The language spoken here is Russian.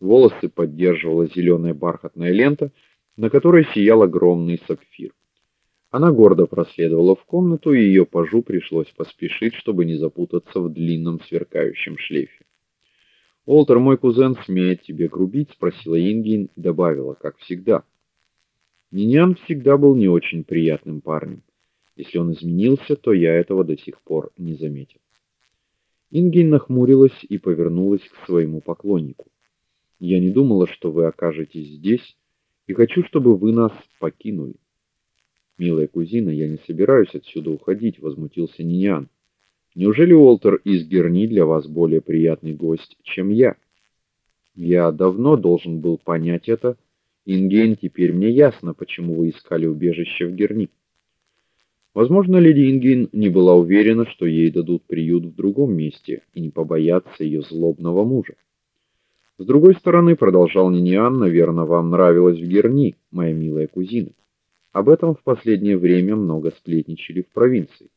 Волосы поддерживала зеленая бархатная лента, на которой сиял огромный сапфир. Она гордо проследовала в комнату, и ее пажу пришлось поспешить, чтобы не запутаться в длинном сверкающем шлейфе. "Олтер, мой кузен, смеет тебе грубить?" спросила Ингин и добавила: "Как всегда". Миньян всегда был не очень приятным парнем. Если он изменился, то я этого до сих пор не заметил. Ингин нахмурилась и повернулась к своему поклоннику. Я не думала, что вы окажетесь здесь, и хочу, чтобы вы нас покинули. Милая кузина, я не собираюсь отсюда уходить, возмутился Нинян. Неужели Уолтер из Герни для вас более приятный гость, чем я? Я давно должен был понять это. Инген, теперь мне ясно, почему вы искали убежище в Герни. Возможно, леди Ингин не была уверена, что ей дадут приют в другом месте и не побоятся ее злобного мужа. С другой стороны, продолжал Ниниан, наверное, вам нравилось в Герни, моя милая кузина. Об этом в последнее время много сплетничали в провинции.